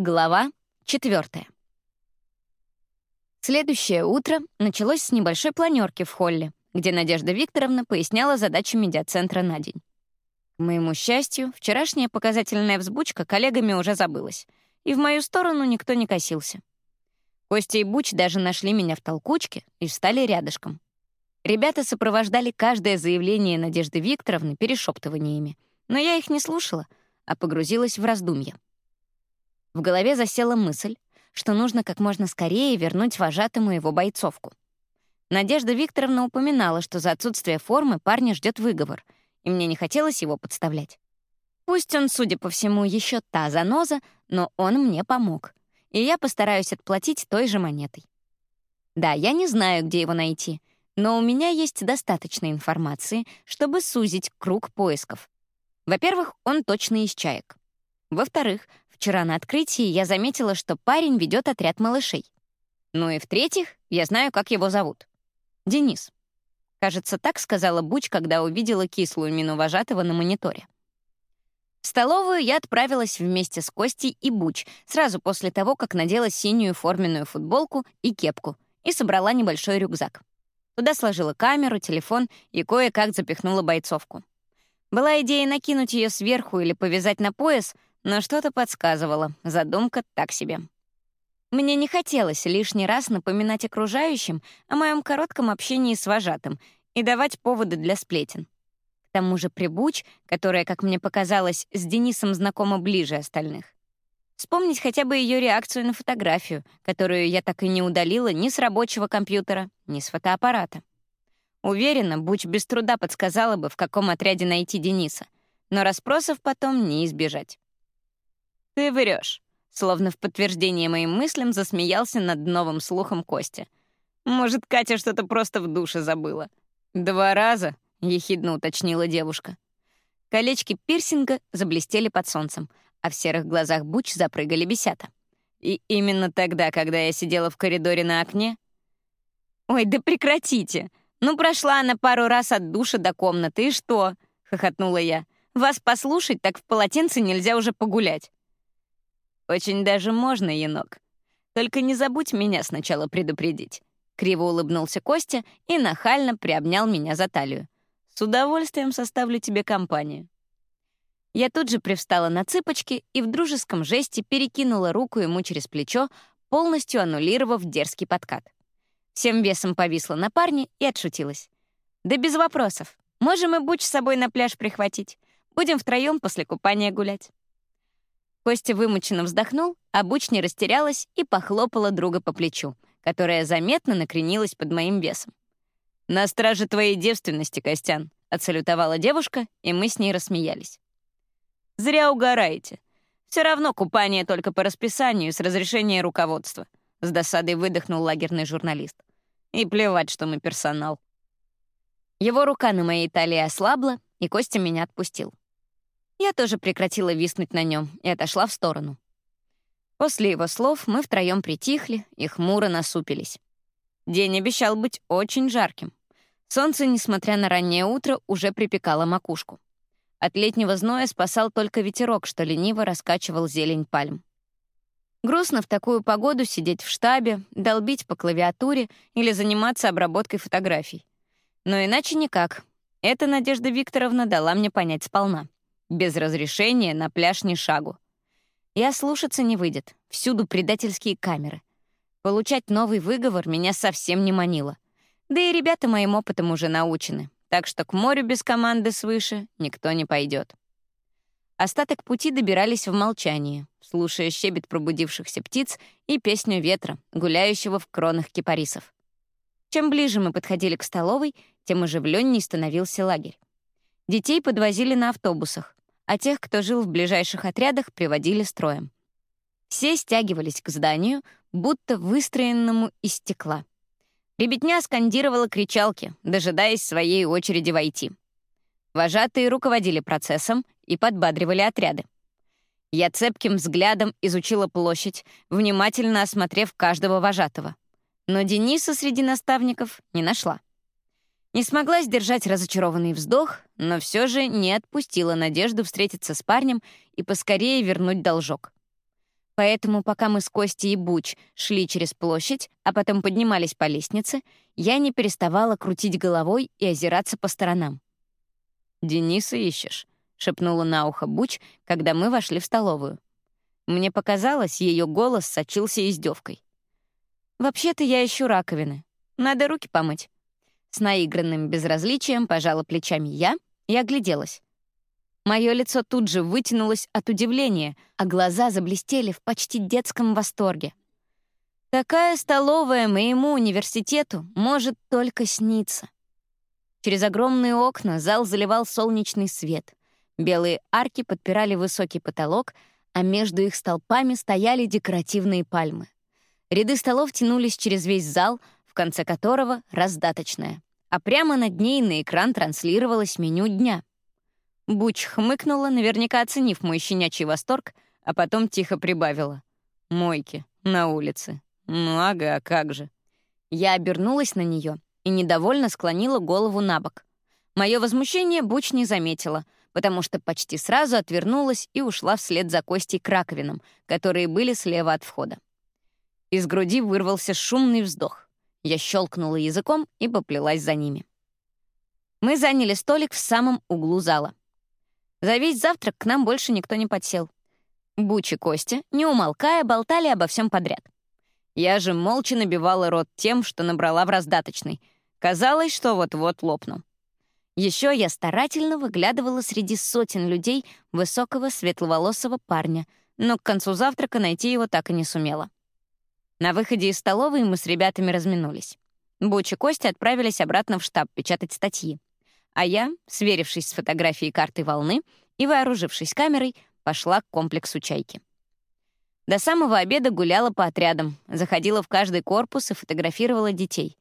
Глава четвертая. Следующее утро началось с небольшой планерки в холле, где Надежда Викторовна поясняла задачи медиацентра на день. К моему счастью, вчерашняя показательная взбучка коллегами уже забылась, и в мою сторону никто не косился. Костя и Буч даже нашли меня в толкучке и встали рядышком. Ребята сопровождали каждое заявление Надежды Викторовны перешептываниями, но я их не слушала, а погрузилась в раздумья. В голове засела мысль, что нужно как можно скорее вернуть вожатому его бойцовку. Надежда Викторовна упоминала, что за отсутствие формы парня ждет выговор, и мне не хотелось его подставлять. Пусть он, судя по всему, еще та заноза, но он мне помог, и я постараюсь отплатить той же монетой. Да, я не знаю, где его найти, но у меня есть достаточно информации, чтобы сузить круг поисков. Во-первых, он точно из чаек. Во-вторых, Вчера на открытии я заметила, что парень ведет отряд малышей. Ну и в-третьих, я знаю, как его зовут. Денис. Кажется, так сказала Буч, когда увидела кислую мину вожатого на мониторе. В столовую я отправилась вместе с Костей и Буч сразу после того, как надела синюю форменную футболку и кепку и собрала небольшой рюкзак. Туда сложила камеру, телефон и кое-как запихнула бойцовку. Была идея накинуть ее сверху или повязать на пояс — но что-то подсказывало, задумка так себе. Мне не хотелось лишний раз напоминать окружающим о моем коротком общении с вожатым и давать поводы для сплетен. К тому же Прибуч, которая, как мне показалось, с Денисом знакома ближе остальных. Вспомнить хотя бы ее реакцию на фотографию, которую я так и не удалила ни с рабочего компьютера, ни с фотоаппарата. Уверена, Буч без труда подсказала бы, в каком отряде найти Дениса, но расспросов потом не избежать. «Ты врешь», — словно в подтверждение моим мыслям засмеялся над новым слухом Костя. «Может, Катя что-то просто в душе забыла?» «Два раза», — ехидно уточнила девушка. Колечки пирсинга заблестели под солнцем, а в серых глазах Буч запрыгали бесята. И именно тогда, когда я сидела в коридоре на окне... «Ой, да прекратите! Ну, прошла она пару раз от душа до комнаты, и что?» — хохотнула я. «Вас послушать, так в полотенце нельзя уже погулять». «Очень даже можно, енок. Только не забудь меня сначала предупредить». Криво улыбнулся Костя и нахально приобнял меня за талию. «С удовольствием составлю тебе компанию». Я тут же привстала на цыпочки и в дружеском жесте перекинула руку ему через плечо, полностью аннулировав дерзкий подкат. Всем весом повисла на парне и отшутилась. «Да без вопросов. Можем и буч с собой на пляж прихватить. Будем втроем после купания гулять». Костя вымученно вздохнул, а Буч не растерялась и похлопала друга по плечу, которая заметно накренилась под моим весом. «На страже твоей девственности, Костян», — отсалютовала девушка, и мы с ней рассмеялись. «Зря угораете. Все равно купание только по расписанию с разрешения руководства», — с досадой выдохнул лагерный журналист. «И плевать, что мы персонал». Его рука на моей талии ослабла, и Костя меня отпустил. Я тоже прекратила виснуть на нем и отошла в сторону. После его слов мы втроем притихли и хмуро насупились. День обещал быть очень жарким. Солнце, несмотря на раннее утро, уже припекало макушку. От летнего зноя спасал только ветерок, что лениво раскачивал зелень пальм. Грустно в такую погоду сидеть в штабе, долбить по клавиатуре или заниматься обработкой фотографий. Но иначе никак. Это Надежда Викторовна дала мне понять сполна. Без разрешения на пляж ни шагу. Я слушаться не выйдет. Всюду предательские камеры. Получать новый выговор меня совсем не манило. Да и ребята моим опытом уже научены, так что к морю без команды свыше никто не пойдет. Остаток пути добирались в молчании, слушая щебет пробудившихся птиц и песню ветра, гуляющего в кронах кипарисов. Чем ближе мы подходили к столовой, тем оживленнее становился лагерь. Детей подвозили на автобусах а тех, кто жил в ближайших отрядах, приводили строем. Все стягивались к зданию, будто выстроенному из стекла. Ребятня скандировала кричалки, дожидаясь своей очереди войти. Вожатые руководили процессом и подбадривали отряды. Я цепким взглядом изучила площадь, внимательно осмотрев каждого вожатого. Но Дениса среди наставников не нашла. Не смогла сдержать разочарованный вздох, но все же не отпустила надежду встретиться с парнем и поскорее вернуть должок. Поэтому, пока мы с Костей и Буч шли через площадь, а потом поднимались по лестнице, я не переставала крутить головой и озираться по сторонам. «Дениса ищешь?» — шепнула на ухо Буч, когда мы вошли в столовую. Мне показалось, ее голос сочился издевкой. «Вообще-то я ищу раковины. Надо руки помыть». С наигранным безразличием пожала плечами я и огляделась. Мое лицо тут же вытянулось от удивления, а глаза заблестели в почти детском восторге. Такая столовая моему университету может только сниться. Через огромные окна зал заливал солнечный свет. Белые арки подпирали высокий потолок, а между их столпами стояли декоративные пальмы. Ряды столов тянулись через весь зал, в конце которого — раздаточная, а прямо над ней на экран транслировалось меню дня. Буч хмыкнула, наверняка оценив мой щенячий восторг, а потом тихо прибавила. «Мойки. На улице. Ну ага, как же». Я обернулась на нее и недовольно склонила голову на бок. Мое возмущение Буч не заметила, потому что почти сразу отвернулась и ушла вслед за Костей к раковинам, которые были слева от входа. Из груди вырвался шумный вздох. Я щелкнула языком и поплелась за ними. Мы заняли столик в самом углу зала. За весь завтрак к нам больше никто не подсел. Буч и Костя, не умолкая, болтали обо всем подряд. Я же молча набивала рот тем, что набрала в раздаточной. Казалось, что вот-вот лопну. Еще я старательно выглядывала среди сотен людей высокого светловолосого парня, но к концу завтрака найти его так и не сумела. На выходе из столовой мы с ребятами разминулись. Буч и Костя отправились обратно в штаб печатать статьи а я, сверившись с фотографией карты волны и вооружившись камерой, пошла к комплексу «Чайки». До самого обеда гуляла по отрядам, заходила в каждый корпус и фотографировала детей.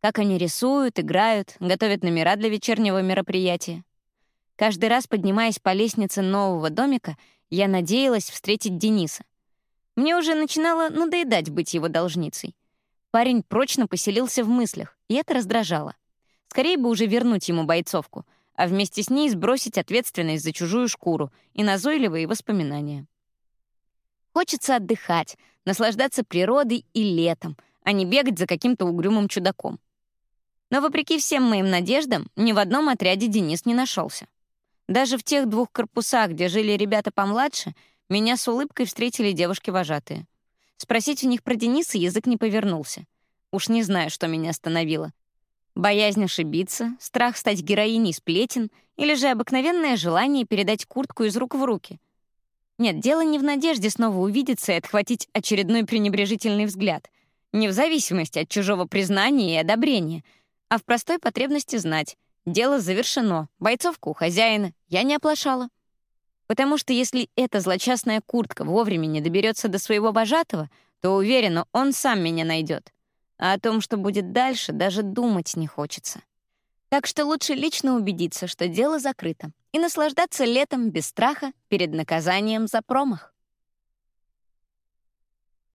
Как они рисуют, играют, готовят номера для вечернего мероприятия. Каждый раз, поднимаясь по лестнице нового домика, я надеялась встретить Дениса. Мне уже начинало надоедать быть его должницей. Парень прочно поселился в мыслях, и это раздражало. Скорее бы уже вернуть ему бойцовку, а вместе с ней сбросить ответственность за чужую шкуру и назойливые воспоминания. Хочется отдыхать, наслаждаться природой и летом, а не бегать за каким-то угрюмым чудаком. Но вопреки всем моим надеждам, ни в одном отряде Денис не нашелся. Даже в тех двух корпусах, где жили ребята помладше, меня с улыбкой встретили девушки-вожатые. Спросить у них про Дениса язык не повернулся. Уж не знаю, что меня остановило. Боязнь ошибиться, страх стать героиней сплетен или же обыкновенное желание передать куртку из рук в руки. Нет, дело не в надежде снова увидеться и отхватить очередной пренебрежительный взгляд, не в зависимости от чужого признания и одобрения, а в простой потребности знать. Дело завершено, бойцовка у хозяина, я не оплошала. Потому что если эта злочастная куртка вовремя не доберется до своего вожатого, то, уверена, он сам меня найдет. А о том, что будет дальше, даже думать не хочется. Так что лучше лично убедиться, что дело закрыто, и наслаждаться летом без страха перед наказанием за промах.